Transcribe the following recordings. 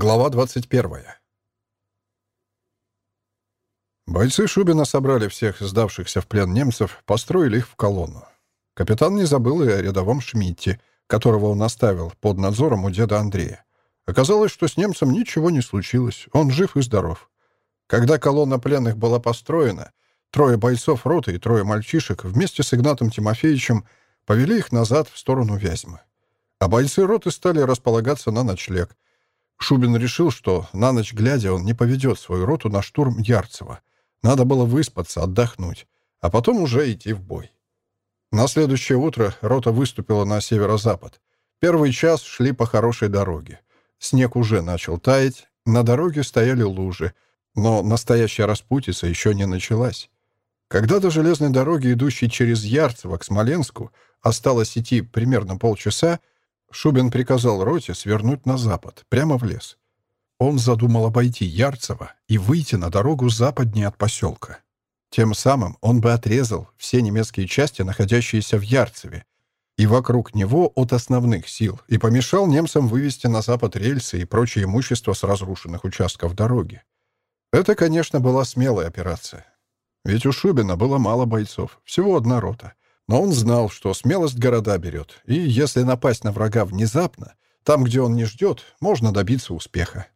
Глава 21. Бойцы Шубина собрали всех сдавшихся в плен немцев, построили их в колонну. Капитан не забыл и о рядовом Шмидте, которого он оставил под надзором у деда Андрея. Оказалось, что с немцем ничего не случилось, он жив и здоров. Когда колонна пленных была построена, трое бойцов роты и трое мальчишек вместе с Игнатом Тимофеевичем повели их назад в сторону Вязьмы. А бойцы роты стали располагаться на ночлег — Шубин решил, что на ночь глядя он не поведет свою роту на штурм Ярцева. Надо было выспаться, отдохнуть, а потом уже идти в бой. На следующее утро рота выступила на северо-запад. Первый час шли по хорошей дороге. Снег уже начал таять, на дороге стояли лужи, но настоящая распутица еще не началась. Когда до железной дороги, идущей через Ярцево к Смоленску, осталось идти примерно полчаса, Шубин приказал роте свернуть на запад, прямо в лес. Он задумал обойти Ярцево и выйти на дорогу западнее от поселка. Тем самым он бы отрезал все немецкие части, находящиеся в Ярцеве, и вокруг него от основных сил, и помешал немцам вывести на запад рельсы и прочее имущество с разрушенных участков дороги. Это, конечно, была смелая операция. Ведь у Шубина было мало бойцов, всего одна рота. Но он знал, что смелость города берет, и если напасть на врага внезапно, там, где он не ждет, можно добиться успеха.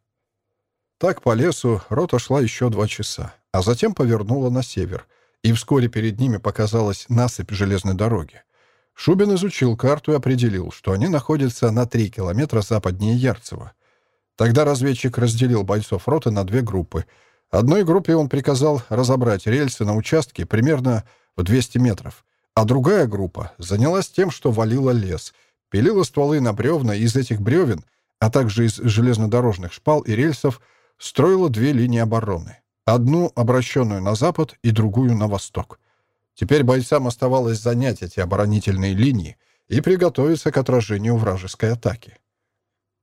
Так по лесу рота шла еще два часа, а затем повернула на север, и вскоре перед ними показалась насыпь железной дороги. Шубин изучил карту и определил, что они находятся на три километра западнее Ярцева. Тогда разведчик разделил бойцов роты на две группы. Одной группе он приказал разобрать рельсы на участке примерно в 200 метров, а другая группа занялась тем, что валила лес, пилила стволы на бревна из этих бревен, а также из железнодорожных шпал и рельсов, строила две линии обороны. Одну, обращенную на запад, и другую на восток. Теперь бойцам оставалось занять эти оборонительные линии и приготовиться к отражению вражеской атаки.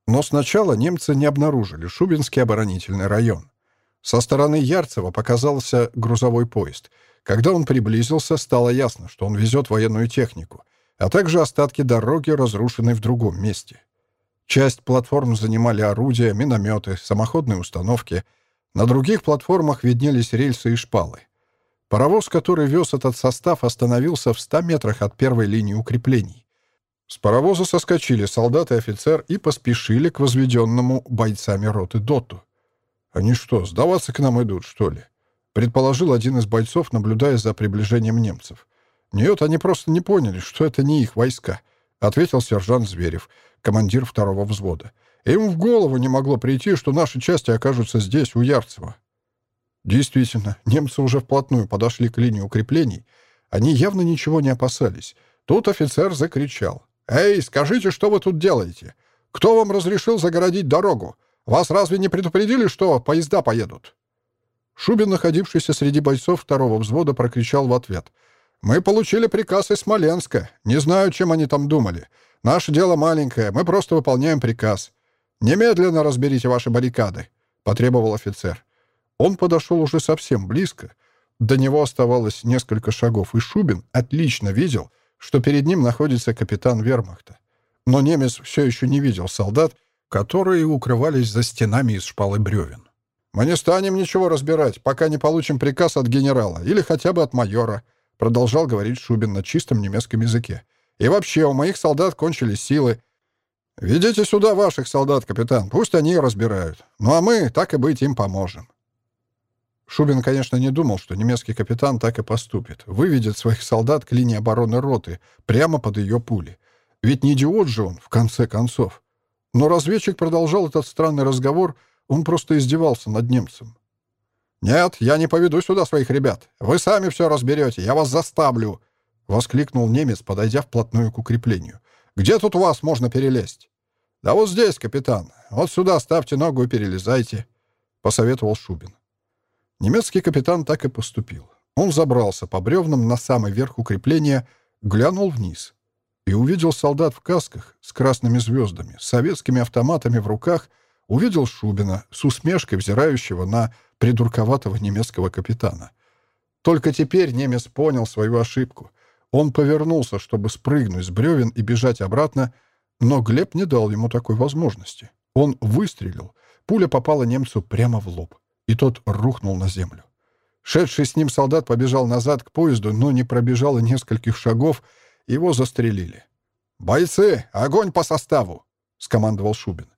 Но сначала немцы не обнаружили Шубинский оборонительный район. Со стороны Ярцева показался грузовой поезд — когда он приблизился, стало ясно, что он везет военную технику, а также остатки дороги, разрушенной в другом месте. Часть платформ занимали орудия, минометы, самоходные установки. На других платформах виднелись рельсы и шпалы. Паровоз, который вез этот состав, остановился в 100 метрах от первой линии укреплений. С паровоза соскочили солдат и офицер и поспешили к возведенному бойцами роты доту. «Они что, сдаваться к нам идут, что ли?» Предположил один из бойцов, наблюдая за приближением немцев. «Нет, они просто не поняли, что это не их войска», — ответил сержант Зверев, командир второго взвода. «Им в голову не могло прийти, что наши части окажутся здесь, у Ярцева». Действительно, немцы уже вплотную подошли к линии укреплений. Они явно ничего не опасались. Тут офицер закричал. «Эй, скажите, что вы тут делаете? Кто вам разрешил загородить дорогу? Вас разве не предупредили, что поезда поедут?» Шубин, находившийся среди бойцов второго взвода, прокричал в ответ. «Мы получили приказ из Смоленска. Не знаю, чем они там думали. Наше дело маленькое, мы просто выполняем приказ. Немедленно разберите ваши баррикады», — потребовал офицер. Он подошел уже совсем близко. До него оставалось несколько шагов, и Шубин отлично видел, что перед ним находится капитан вермахта. Но немец все еще не видел солдат, которые укрывались за стенами из шпалы бревен. «Мы не станем ничего разбирать, пока не получим приказ от генерала или хотя бы от майора», продолжал говорить Шубин на чистом немецком языке. «И вообще, у моих солдат кончились силы. Ведите сюда ваших солдат, капитан, пусть они разбирают. Ну а мы, так и быть, им поможем». Шубин, конечно, не думал, что немецкий капитан так и поступит. Выведет своих солдат к линии обороны роты, прямо под ее пули. Ведь не идиот же он, в конце концов. Но разведчик продолжал этот странный разговор — он просто издевался над немцем. «Нет, я не поведу сюда своих ребят. Вы сами все разберете, я вас заставлю!» — воскликнул немец, подойдя вплотную к укреплению. «Где тут у вас можно перелезть?» «Да вот здесь, капитан. Вот сюда ставьте ногу и перелезайте», — посоветовал Шубин. Немецкий капитан так и поступил. Он забрался по бревнам на самый верх укрепления, глянул вниз и увидел солдат в касках с красными звездами, с советскими автоматами в руках — увидел Шубина с усмешкой, взирающего на придурковатого немецкого капитана. Только теперь немец понял свою ошибку. Он повернулся, чтобы спрыгнуть с бревен и бежать обратно, но Глеб не дал ему такой возможности. Он выстрелил, пуля попала немцу прямо в лоб, и тот рухнул на землю. Шедший с ним солдат побежал назад к поезду, но не пробежал и нескольких шагов, его застрелили. «Бойцы, огонь по составу!» — скомандовал Шубин.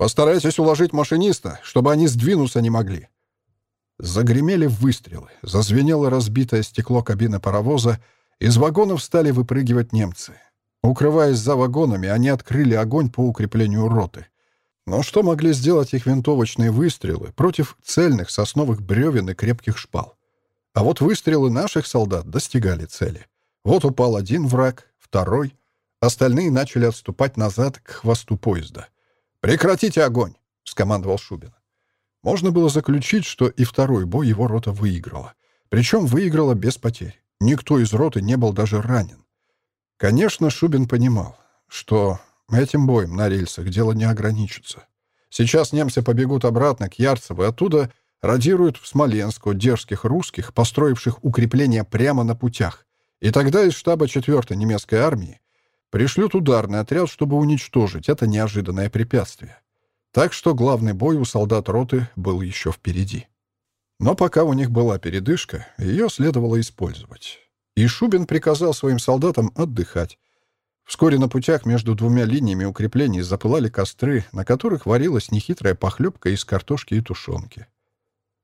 «Постарайтесь уложить машиниста, чтобы они сдвинуться не могли». Загремели выстрелы, зазвенело разбитое стекло кабины паровоза, из вагонов стали выпрыгивать немцы. Укрываясь за вагонами, они открыли огонь по укреплению роты. Но что могли сделать их винтовочные выстрелы против цельных сосновых бревен и крепких шпал? А вот выстрелы наших солдат достигали цели. Вот упал один враг, второй. Остальные начали отступать назад к хвосту поезда. «Прекратите огонь!» — скомандовал Шубин. Можно было заключить, что и второй бой его рота выиграла. Причем выиграла без потерь. Никто из роты не был даже ранен. Конечно, Шубин понимал, что этим боем на рельсах дело не ограничится. Сейчас немцы побегут обратно к Ярцеву, и оттуда радируют в Смоленск дерзких русских, построивших укрепления прямо на путях. И тогда из штаба 4-й немецкой армии пришлют ударный отряд, чтобы уничтожить это неожиданное препятствие. Так что главный бой у солдат роты был еще впереди. Но пока у них была передышка, ее следовало использовать. И Шубин приказал своим солдатам отдыхать. Вскоре на путях между двумя линиями укреплений запылали костры, на которых варилась нехитрая похлебка из картошки и тушенки.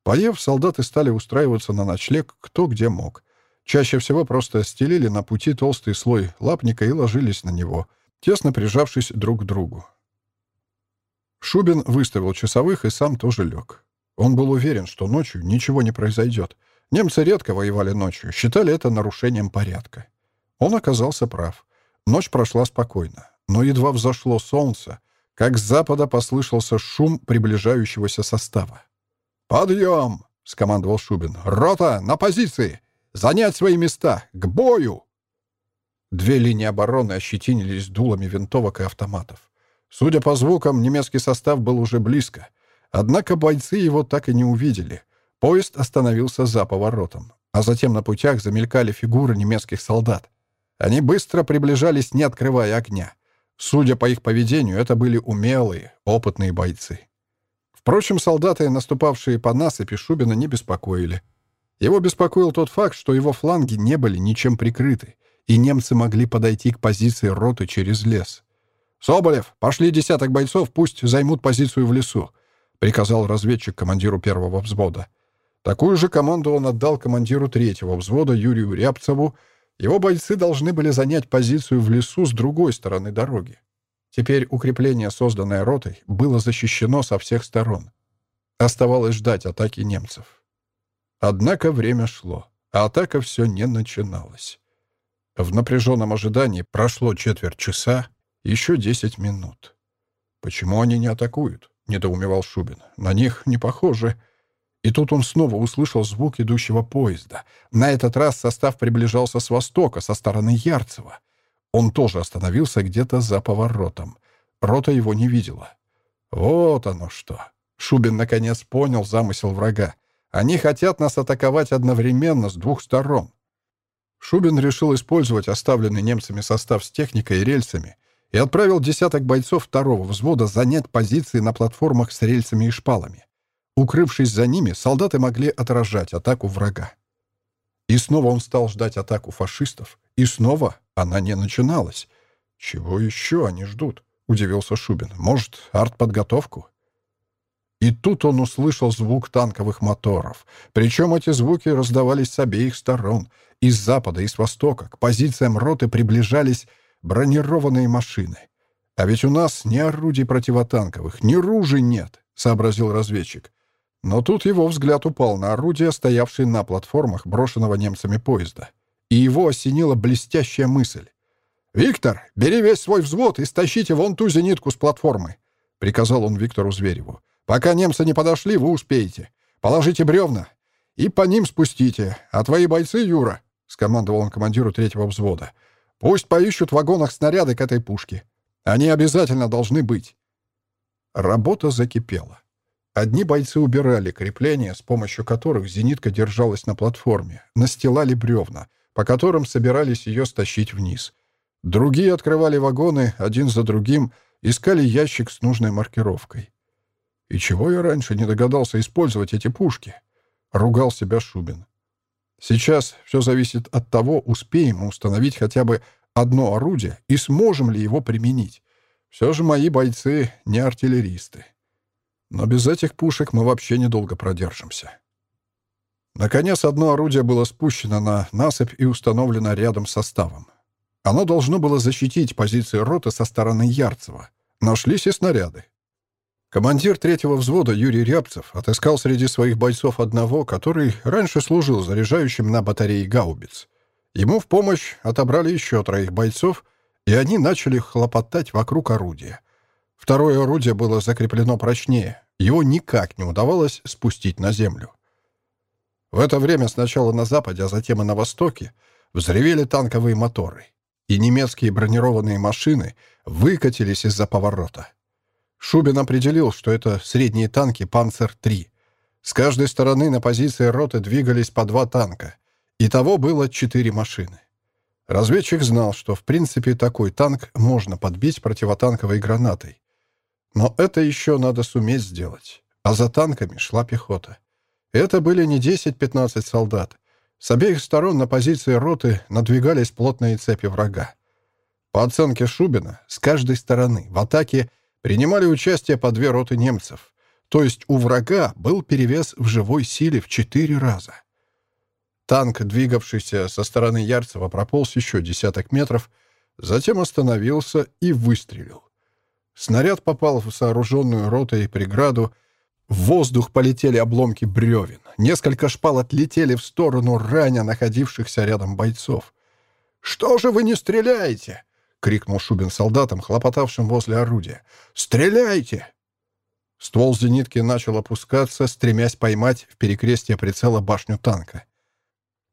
Поев, солдаты стали устраиваться на ночлег кто где мог. Чаще всего просто стелили на пути толстый слой лапника и ложились на него, тесно прижавшись друг к другу. Шубин выставил часовых и сам тоже лег. Он был уверен, что ночью ничего не произойдет. Немцы редко воевали ночью, считали это нарушением порядка. Он оказался прав. Ночь прошла спокойно, но едва взошло солнце, как с запада послышался шум приближающегося состава. «Подъем!» — скомандовал Шубин. «Рота, на позиции! Занять свои места! К бою!» Две линии обороны ощетинились дулами винтовок и автоматов. Судя по звукам, немецкий состав был уже близко. Однако бойцы его так и не увидели. Поезд остановился за поворотом, а затем на путях замелькали фигуры немецких солдат. Они быстро приближались, не открывая огня. Судя по их поведению, это были умелые, опытные бойцы. Впрочем, солдаты, наступавшие по насыпи, Шубина не беспокоили. Его беспокоил тот факт, что его фланги не были ничем прикрыты, и немцы могли подойти к позиции роты через лес. «Соболев, пошли десяток бойцов, пусть займут позицию в лесу», — приказал разведчик командиру первого взвода. Такую же команду он отдал командиру третьего взвода Юрию Рябцеву. Его бойцы должны были занять позицию в лесу с другой стороны дороги. Теперь укрепление, созданное ротой, было защищено со всех сторон. Оставалось ждать атаки немцев. Однако время шло, а атака все не начиналась. В напряженном ожидании прошло четверть часа, еще десять минут. «Почему они не атакуют?» — недоумевал Шубин. «На них не похоже». И тут он снова услышал звук идущего поезда. На этот раз состав приближался с востока, со стороны Ярцева. Он тоже остановился где-то за поворотом. Рота его не видела. Вот оно что. Шубин наконец понял замысел врага. Они хотят нас атаковать одновременно с двух сторон. Шубин решил использовать оставленный немцами состав с техникой и рельсами и отправил десяток бойцов второго взвода занять позиции на платформах с рельсами и шпалами. Укрывшись за ними, солдаты могли отражать атаку врага. И снова он стал ждать атаку фашистов, и снова она не начиналась. «Чего еще они ждут?» — удивился Шубин. «Может, артподготовку?» И тут он услышал звук танковых моторов. Причем эти звуки раздавались с обеих сторон. Из запада и с востока к позициям роты приближались бронированные машины. А ведь у нас ни орудий противотанковых, ни ружей нет, сообразил разведчик. Но тут его взгляд упал на орудия, стоявшие на платформах брошенного немцами поезда. И его осенила блестящая мысль. «Виктор, бери весь свой взвод и стащите вон ту зенитку с платформы», — приказал он Виктору Звереву. «Пока немцы не подошли, вы успеете. Положите бревна и по ним спустите. А твои бойцы, Юра», — скомандовал он командиру третьего взвода, — «пусть поищут в вагонах снаряды к этой пушке. Они обязательно должны быть». Работа закипела. Одни бойцы убирали крепления, с помощью которых зенитка держалась на платформе, настилали бревна, по которым собирались ее стащить вниз. Другие открывали вагоны один за другим, искали ящик с нужной маркировкой. И чего я раньше не догадался использовать эти пушки? Ругал себя Шубин. Сейчас все зависит от того, успеем мы установить хотя бы одно орудие и сможем ли его применить. Все же мои бойцы не артиллеристы. Но без этих пушек мы вообще недолго продержимся. Наконец, одно орудие было спущено на насыпь и установлено рядом с составом. Оно должно было защитить позиции роты со стороны Ярцева. Нашлись и снаряды. Командир третьего взвода Юрий Рябцев отыскал среди своих бойцов одного, который раньше служил заряжающим на батарее гаубиц. Ему в помощь отобрали еще троих бойцов, и они начали хлопотать вокруг орудия. Второе орудие было закреплено прочнее, его никак не удавалось спустить на землю. В это время сначала на западе, а затем и на востоке взревели танковые моторы, и немецкие бронированные машины выкатились из-за поворота. Шубин определил, что это средние танки «Панцер-3». С каждой стороны на позиции роты двигались по два танка. Итого было четыре машины. Разведчик знал, что в принципе такой танк можно подбить противотанковой гранатой. Но это еще надо суметь сделать. А за танками шла пехота. Это были не 10-15 солдат. С обеих сторон на позиции роты надвигались плотные цепи врага. По оценке Шубина, с каждой стороны в атаке принимали участие по две роты немцев. То есть у врага был перевес в живой силе в четыре раза. Танк, двигавшийся со стороны Ярцева, прополз еще десяток метров, затем остановился и выстрелил. Снаряд попал в сооруженную ротой преграду, в воздух полетели обломки бревен. Несколько шпал отлетели в сторону раня находившихся рядом бойцов. «Что же вы не стреляете?» — крикнул Шубин солдатам, хлопотавшим возле орудия. «Стреляйте!» Ствол зенитки начал опускаться, стремясь поймать в перекрестие прицела башню танка.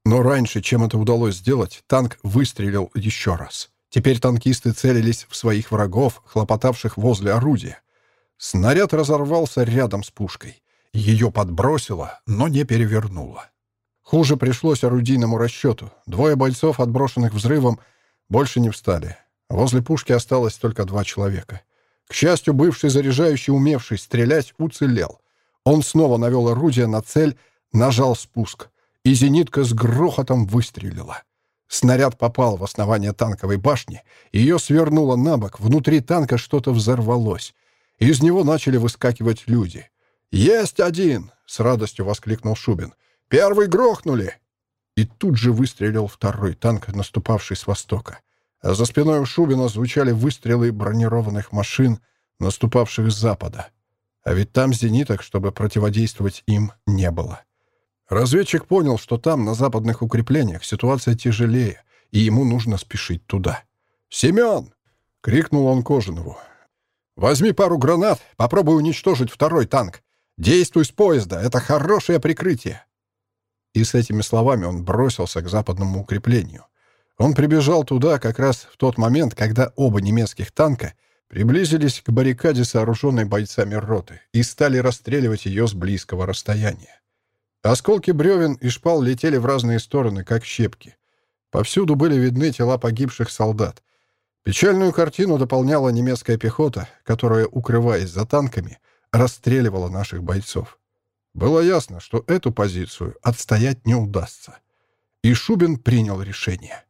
Но раньше, чем это удалось сделать, танк выстрелил еще раз. Теперь танкисты целились в своих врагов, хлопотавших возле орудия. Снаряд разорвался рядом с пушкой. Ее подбросило, но не перевернуло. Хуже пришлось орудийному расчету. Двое бойцов, отброшенных взрывом, больше не встали. Возле пушки осталось только два человека. К счастью, бывший заряжающий, умевший стрелять, уцелел. Он снова навел орудие на цель, нажал спуск, и зенитка с грохотом выстрелила. Снаряд попал в основание танковой башни, ее свернуло на бок, внутри танка что-то взорвалось. Из него начали выскакивать люди. «Есть один!» — с радостью воскликнул Шубин. «Первый грохнули!» И тут же выстрелил второй танк, наступавший с востока. А за спиной у Шубина звучали выстрелы бронированных машин, наступавших с запада. А ведь там зениток, чтобы противодействовать им, не было. Разведчик понял, что там, на западных укреплениях, ситуация тяжелее, и ему нужно спешить туда. «Семен!» — крикнул он Кожинову. «Возьми пару гранат, попробуй уничтожить второй танк. Действуй с поезда, это хорошее прикрытие!» И с этими словами он бросился к западному укреплению. Он прибежал туда как раз в тот момент, когда оба немецких танка приблизились к баррикаде, сооруженной бойцами роты, и стали расстреливать ее с близкого расстояния. Осколки бревен и шпал летели в разные стороны, как щепки. Повсюду были видны тела погибших солдат. Печальную картину дополняла немецкая пехота, которая, укрываясь за танками, расстреливала наших бойцов. Было ясно, что эту позицию отстоять не удастся. И Шубин принял решение.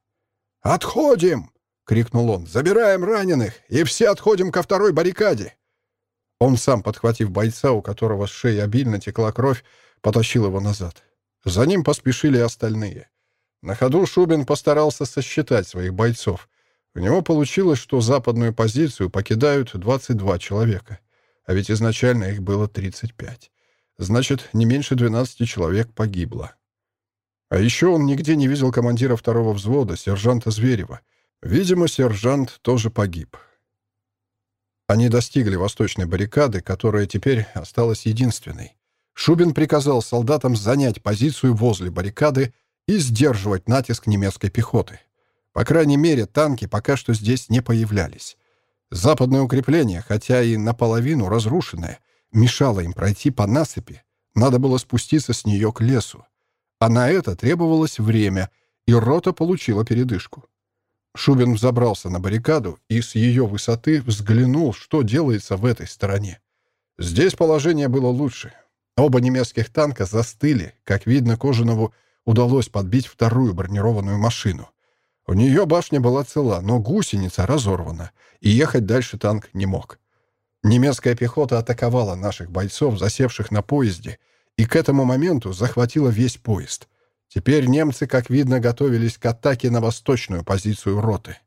«Отходим!» — крикнул он. «Забираем раненых, и все отходим ко второй баррикаде!» Он сам, подхватив бойца, у которого с шеи обильно текла кровь, потащил его назад. За ним поспешили остальные. На ходу Шубин постарался сосчитать своих бойцов. У него получилось, что западную позицию покидают 22 человека, а ведь изначально их было 35. Значит, не меньше 12 человек погибло. А еще он нигде не видел командира второго взвода, сержанта Зверева. Видимо, сержант тоже погиб. Они достигли восточной баррикады, которая теперь осталась единственной. Шубин приказал солдатам занять позицию возле баррикады и сдерживать натиск немецкой пехоты. По крайней мере, танки пока что здесь не появлялись. Западное укрепление, хотя и наполовину разрушенное, мешало им пройти по насыпи. Надо было спуститься с нее к лесу. А на это требовалось время, и рота получила передышку. Шубин взобрался на баррикаду и с ее высоты взглянул, что делается в этой стороне. Здесь положение было лучше. Оба немецких танка застыли. Как видно, Кожанову удалось подбить вторую бронированную машину. У нее башня была цела, но гусеница разорвана, и ехать дальше танк не мог. Немецкая пехота атаковала наших бойцов, засевших на поезде, и к этому моменту захватила весь поезд. Теперь немцы, как видно, готовились к атаке на восточную позицию роты.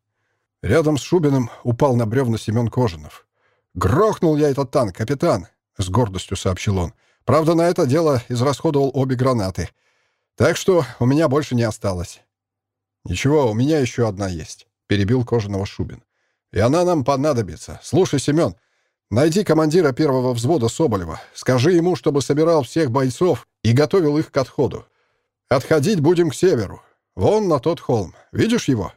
Рядом с Шубиным упал на бревна Семен Кожинов. «Грохнул я этот танк, капитан!» — с гордостью сообщил он. «Правда, на это дело израсходовал обе гранаты. Так что у меня больше не осталось». «Ничего, у меня еще одна есть», — перебил Кожаного Шубин. «И она нам понадобится. Слушай, Семен, найди командира первого взвода Соболева. Скажи ему, чтобы собирал всех бойцов и готовил их к отходу. Отходить будем к северу. Вон на тот холм. Видишь его?»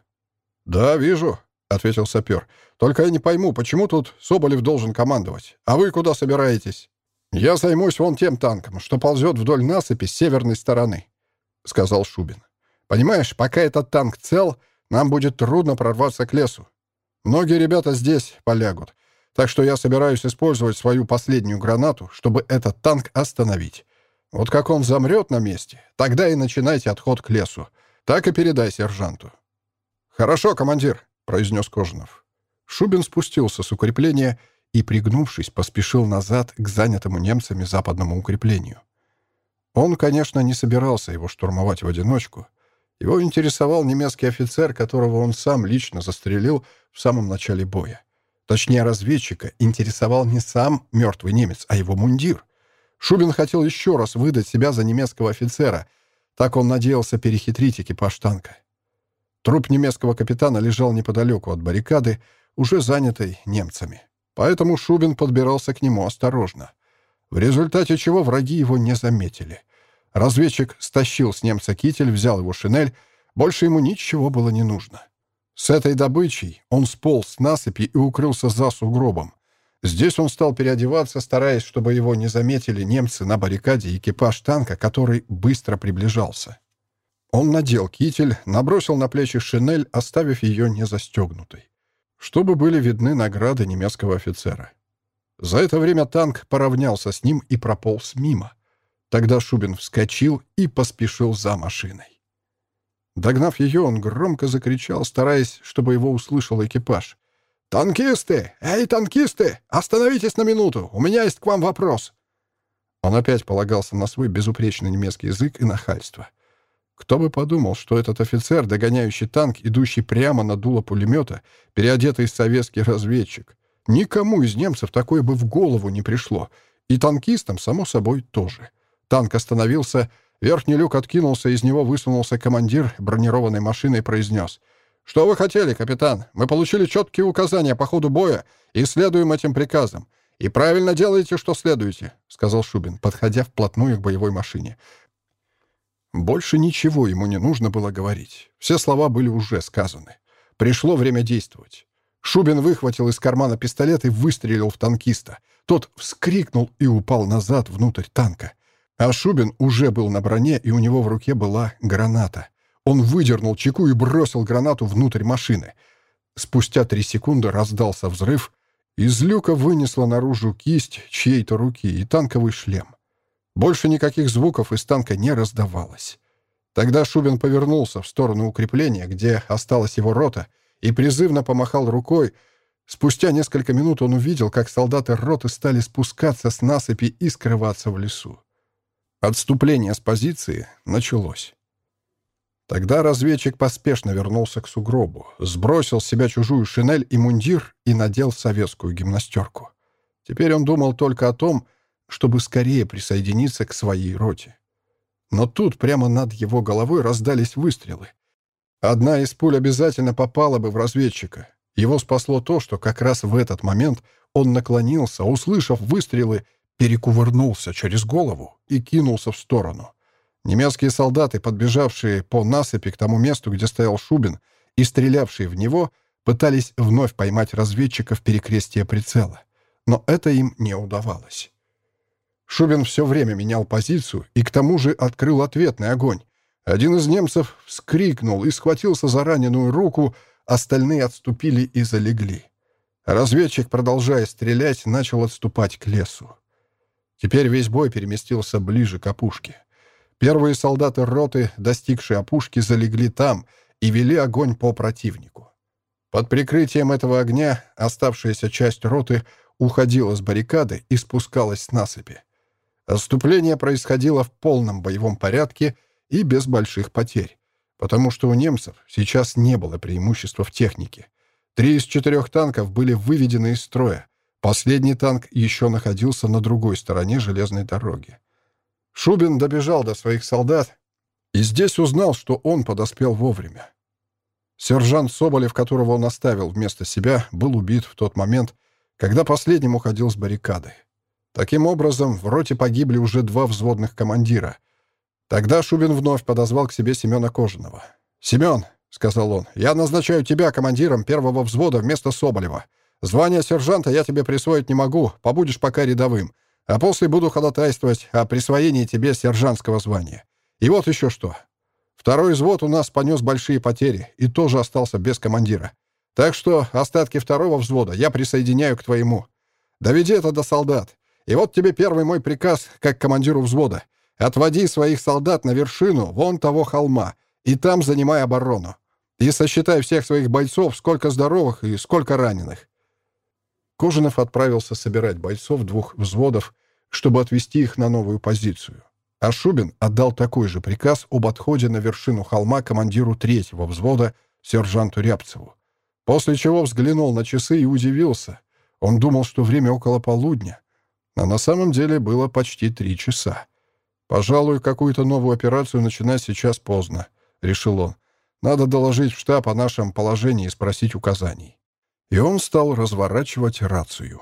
«Да, вижу», — ответил сапер. «Только я не пойму, почему тут Соболев должен командовать? А вы куда собираетесь?» «Я займусь вон тем танком, что ползет вдоль насыпи с северной стороны», — сказал Шубин. «Понимаешь, пока этот танк цел, нам будет трудно прорваться к лесу. Многие ребята здесь полягут, так что я собираюсь использовать свою последнюю гранату, чтобы этот танк остановить. Вот как он замрет на месте, тогда и начинайте отход к лесу. Так и передай сержанту». «Хорошо, командир», — произнес Кожанов. Шубин спустился с укрепления и, пригнувшись, поспешил назад к занятому немцами западному укреплению. Он, конечно, не собирался его штурмовать в одиночку. Его интересовал немецкий офицер, которого он сам лично застрелил в самом начале боя. Точнее, разведчика интересовал не сам мертвый немец, а его мундир. Шубин хотел еще раз выдать себя за немецкого офицера. Так он надеялся перехитрить экипаж танка. Труп немецкого капитана лежал неподалеку от баррикады, уже занятой немцами. Поэтому Шубин подбирался к нему осторожно. В результате чего враги его не заметили. Разведчик стащил с немца китель, взял его шинель. Больше ему ничего было не нужно. С этой добычей он сполз с насыпи и укрылся за сугробом. Здесь он стал переодеваться, стараясь, чтобы его не заметили немцы на баррикаде и экипаж танка, который быстро приближался. Он надел китель, набросил на плечи шинель, оставив ее не застегнутой, чтобы были видны награды немецкого офицера. За это время танк поравнялся с ним и прополз мимо. Тогда Шубин вскочил и поспешил за машиной. Догнав ее, он громко закричал, стараясь, чтобы его услышал экипаж. «Танкисты! Эй, танкисты! Остановитесь на минуту! У меня есть к вам вопрос!» Он опять полагался на свой безупречный немецкий язык и нахальство. Кто бы подумал, что этот офицер, догоняющий танк, идущий прямо на дуло пулемета, переодетый советский разведчик. Никому из немцев такое бы в голову не пришло. И танкистам, само собой, тоже. Танк остановился, верхний люк откинулся, из него высунулся командир бронированной машины и произнес — «Что вы хотели, капитан? Мы получили четкие указания по ходу боя и следуем этим приказам. И правильно делаете, что следуете», — сказал Шубин, подходя вплотную к боевой машине. Больше ничего ему не нужно было говорить. Все слова были уже сказаны. Пришло время действовать. Шубин выхватил из кармана пистолет и выстрелил в танкиста. Тот вскрикнул и упал назад внутрь танка. А Шубин уже был на броне, и у него в руке была граната. Он выдернул чеку и бросил гранату внутрь машины. Спустя три секунды раздался взрыв. Из люка вынесла наружу кисть чьей-то руки и танковый шлем. Больше никаких звуков из танка не раздавалось. Тогда Шубин повернулся в сторону укрепления, где осталась его рота, и призывно помахал рукой. Спустя несколько минут он увидел, как солдаты роты стали спускаться с насыпи и скрываться в лесу. Отступление с позиции началось. Тогда разведчик поспешно вернулся к сугробу, сбросил с себя чужую шинель и мундир и надел советскую гимнастерку. Теперь он думал только о том, чтобы скорее присоединиться к своей роте. Но тут прямо над его головой раздались выстрелы. Одна из пуль обязательно попала бы в разведчика. Его спасло то, что как раз в этот момент он наклонился, услышав выстрелы, перекувырнулся через голову и кинулся в сторону. Немецкие солдаты, подбежавшие по насыпи к тому месту, где стоял Шубин, и стрелявшие в него, пытались вновь поймать разведчика в перекрестие прицела. Но это им не удавалось. Шубин все время менял позицию и к тому же открыл ответный огонь. Один из немцев вскрикнул и схватился за раненую руку, остальные отступили и залегли. Разведчик, продолжая стрелять, начал отступать к лесу. Теперь весь бой переместился ближе к опушке. Первые солдаты роты, достигшие опушки, залегли там и вели огонь по противнику. Под прикрытием этого огня оставшаяся часть роты уходила с баррикады и спускалась с насыпи. Отступление происходило в полном боевом порядке и без больших потерь, потому что у немцев сейчас не было преимущества в технике. Три из четырех танков были выведены из строя. Последний танк еще находился на другой стороне железной дороги. Шубин добежал до своих солдат и здесь узнал, что он подоспел вовремя. Сержант Соболев, которого он оставил вместо себя, был убит в тот момент, когда последним уходил с баррикады. Таким образом, в роте погибли уже два взводных командира. Тогда Шубин вновь подозвал к себе Семена Кожаного. «Семен», — сказал он, — «я назначаю тебя командиром первого взвода вместо Соболева. Звание сержанта я тебе присвоить не могу, побудешь пока рядовым, а после буду ходатайствовать о присвоении тебе сержантского звания. И вот еще что. Второй взвод у нас понес большие потери и тоже остался без командира. Так что остатки второго взвода я присоединяю к твоему. Доведи это до солдат. И вот тебе первый мой приказ, как командиру взвода. Отводи своих солдат на вершину вон того холма, и там занимай оборону. И сосчитай всех своих бойцов, сколько здоровых и сколько раненых. Кожинов отправился собирать бойцов двух взводов, чтобы отвести их на новую позицию. А Шубин отдал такой же приказ об отходе на вершину холма командиру третьего взвода, сержанту Рябцеву. После чего взглянул на часы и удивился. Он думал, что время около полудня. А на самом деле было почти три часа. «Пожалуй, какую-то новую операцию начинать сейчас поздно», — решил он. «Надо доложить в штаб о нашем положении и спросить указаний». И он стал разворачивать рацию.